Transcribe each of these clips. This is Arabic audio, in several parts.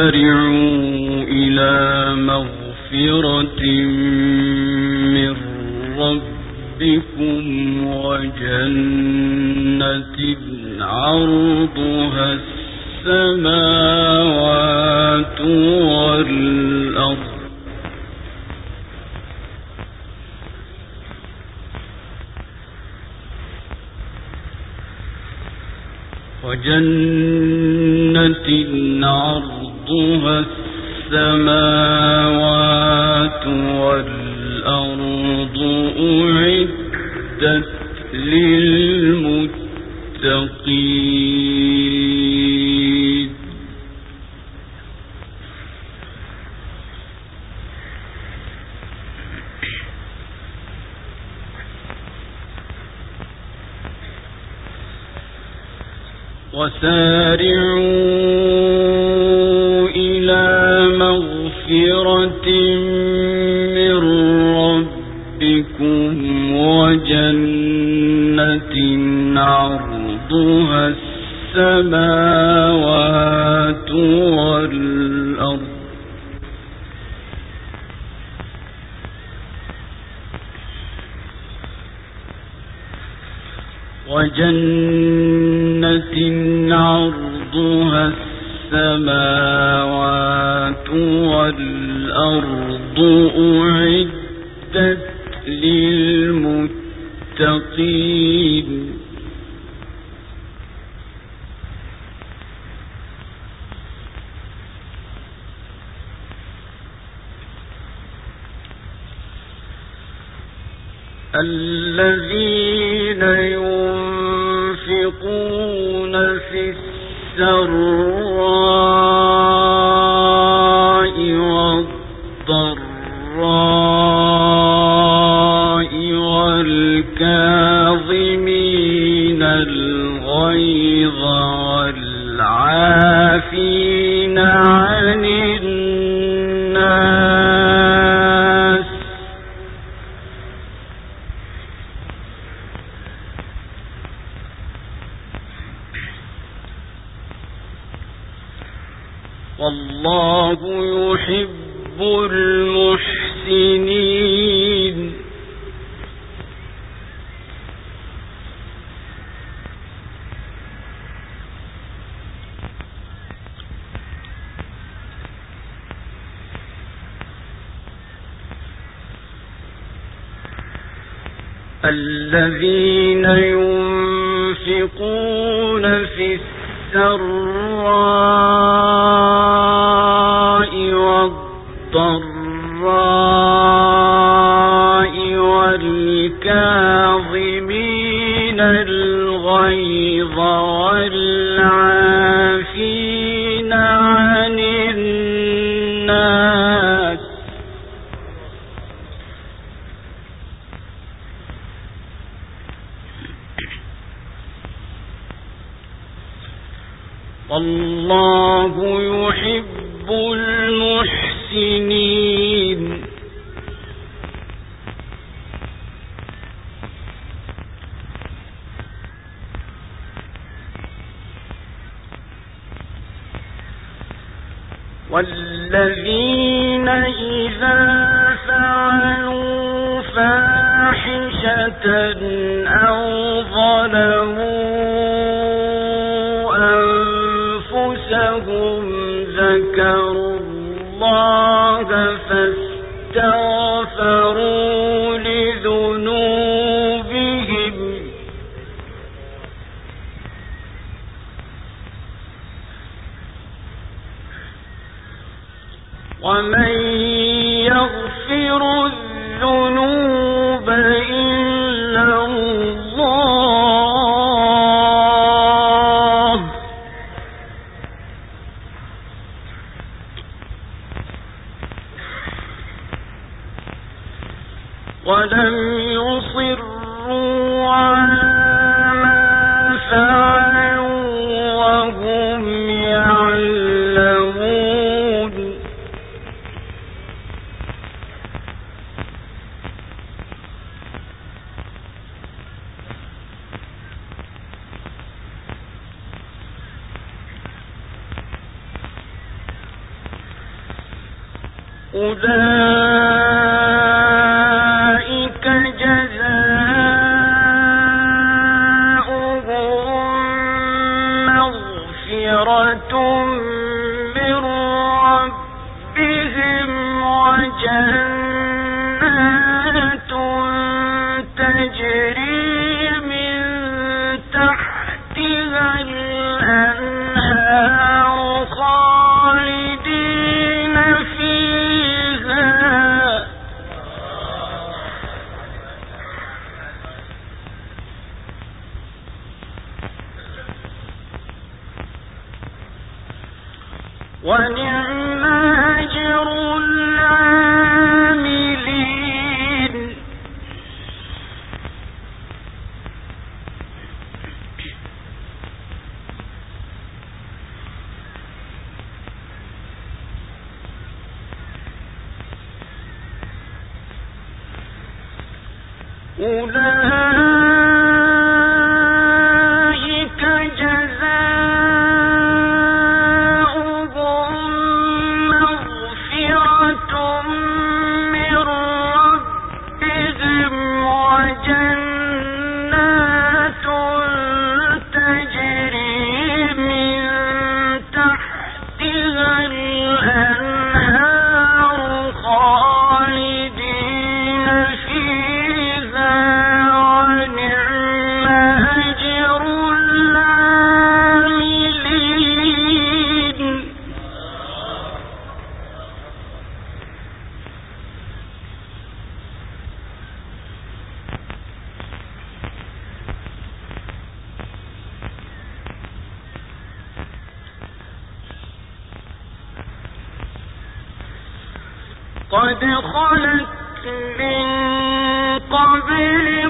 وسارعوا إلى مغفرة من ربكم وجنة عرضها السماوات والأرض. وجنة عرضها السماوات والأرض أعدت للمتقين. وسارعوا وجنة عرضها السماوات والأرض. وجنة عرضها السماوات والأرض أعدت للمتقين الذين ينفقون في السراء الذين ينفقون في السراء والضراء والكاظمين الغيظ والعافين فاستغفروا أولئك أولئك قد خلت من قبلكم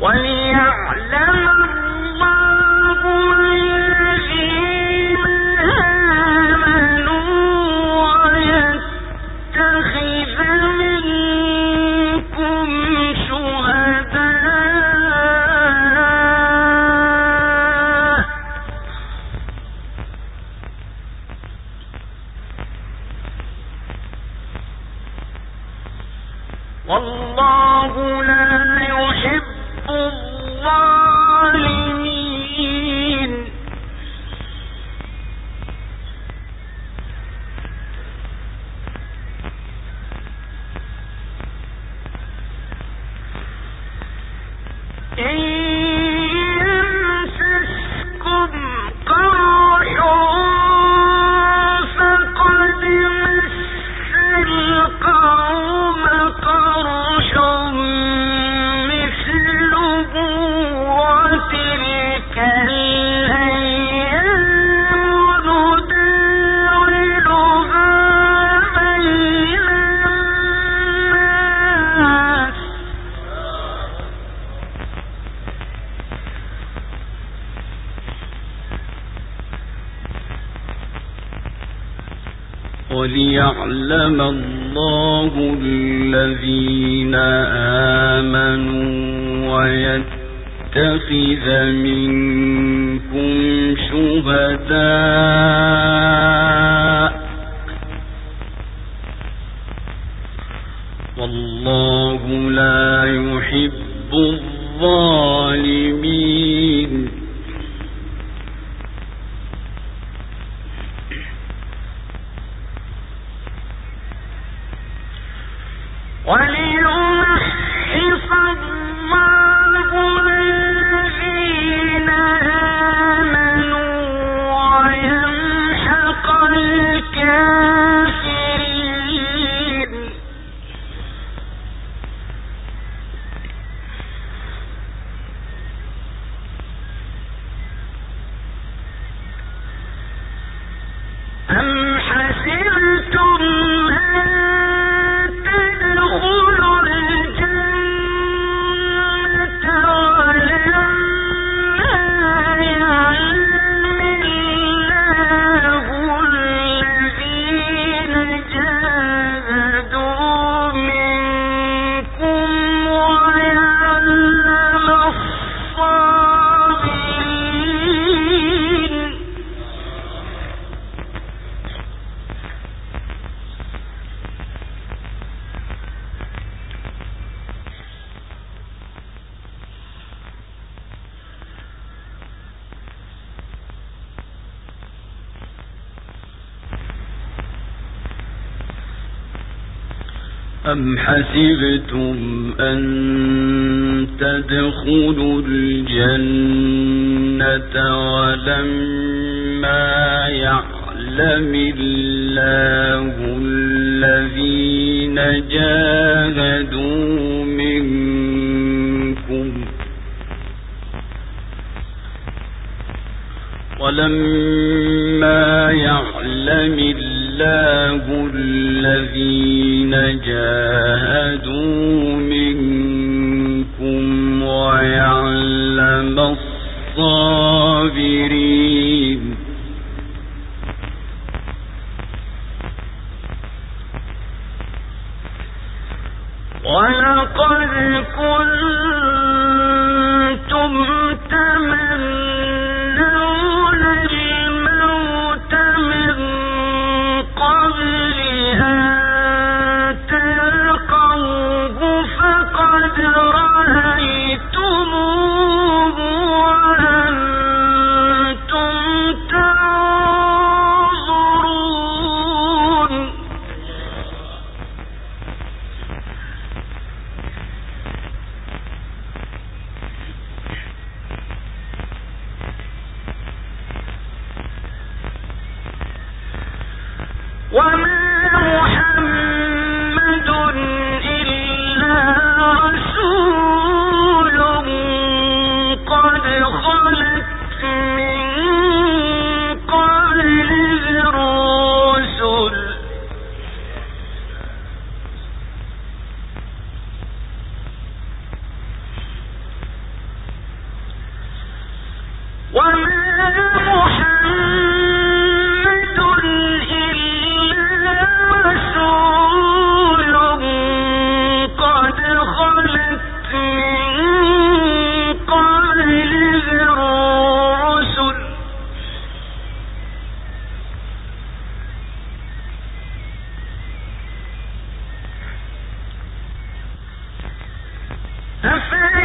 وليعلم الله الذين آمنوا ويتخذ منكم شهداء أم حسبتم أن تدخلوا الجنة ولما يعلم الله الذين جاهدوا منكم ولما يعلم الله الذين جاهدوا منكم ويعلم الصابرين. ولقد كنتم تمنون The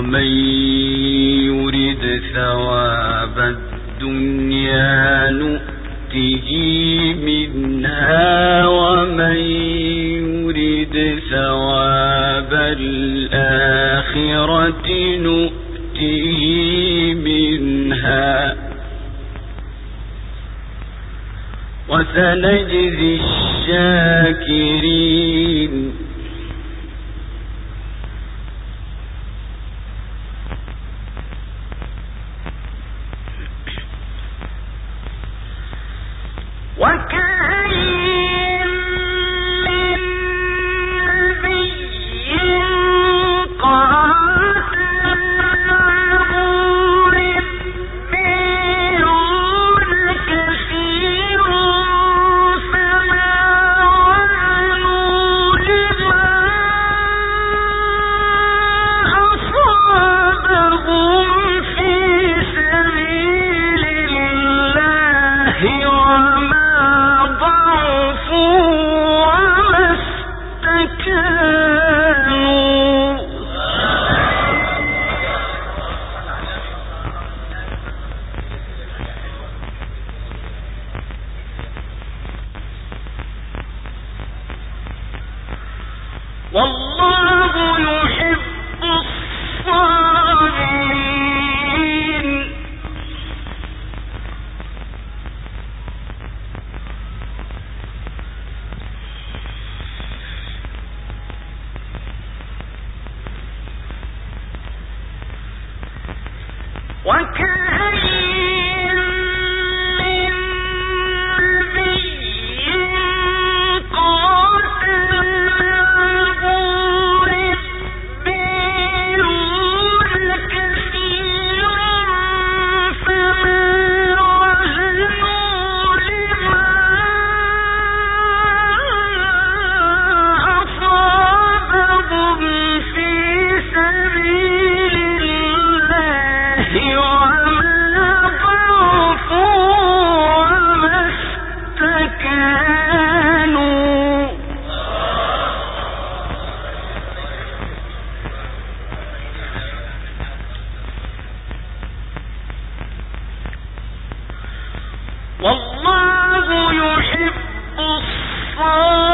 ومن يرد ثواب الدنيا نؤته منها ومن يرد ثواب الآخرة نؤته منها. وسنجزي الشاكرين والله يحب الصالحين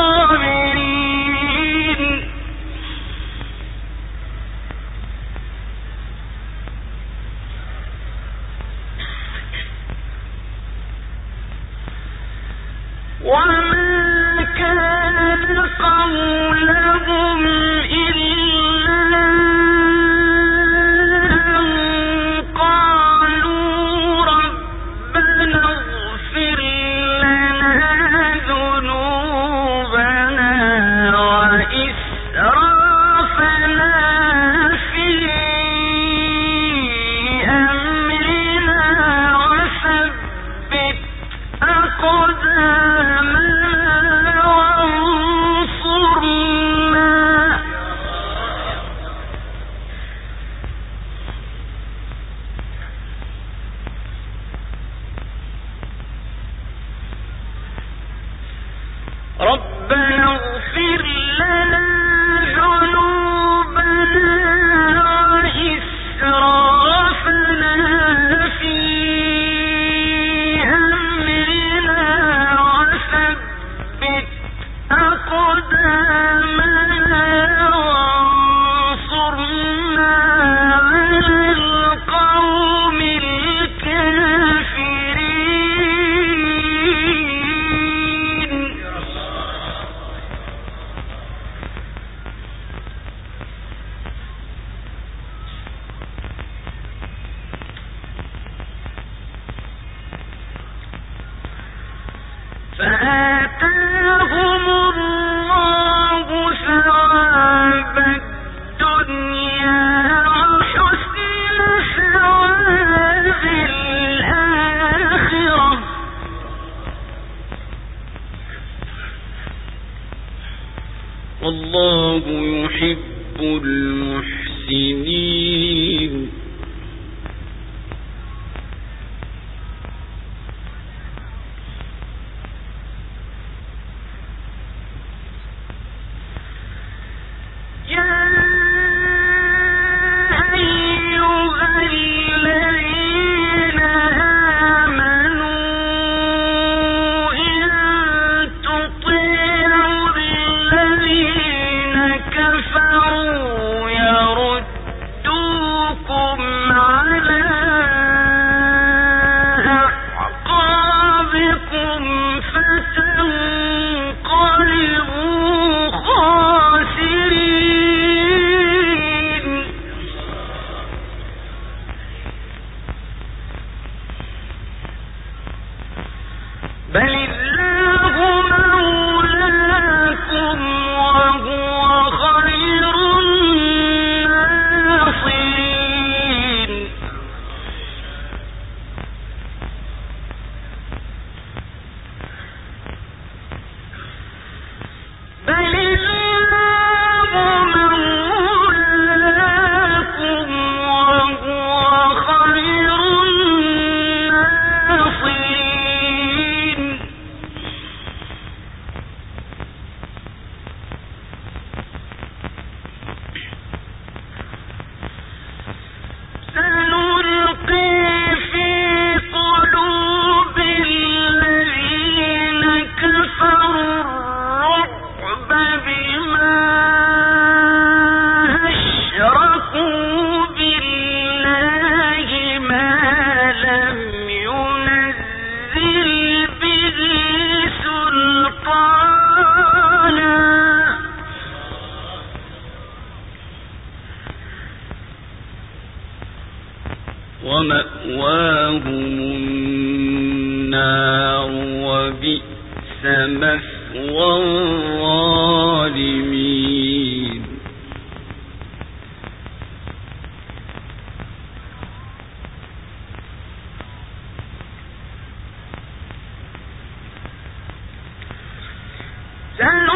¡No!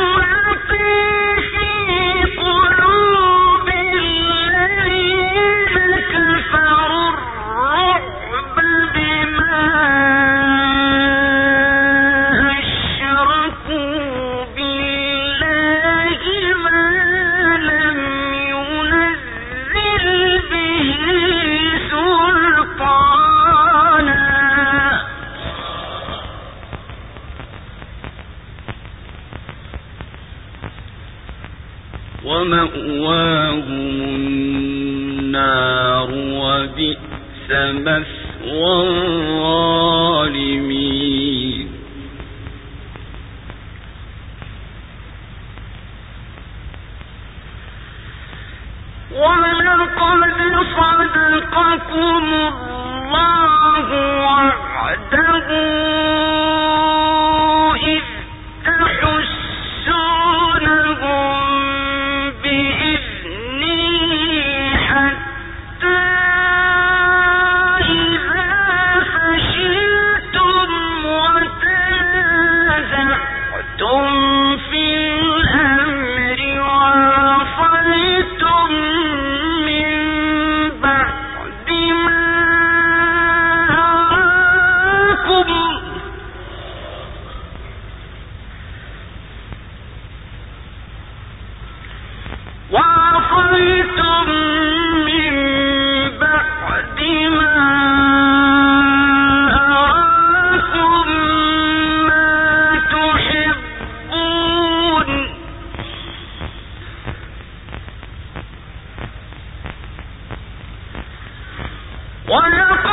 صدق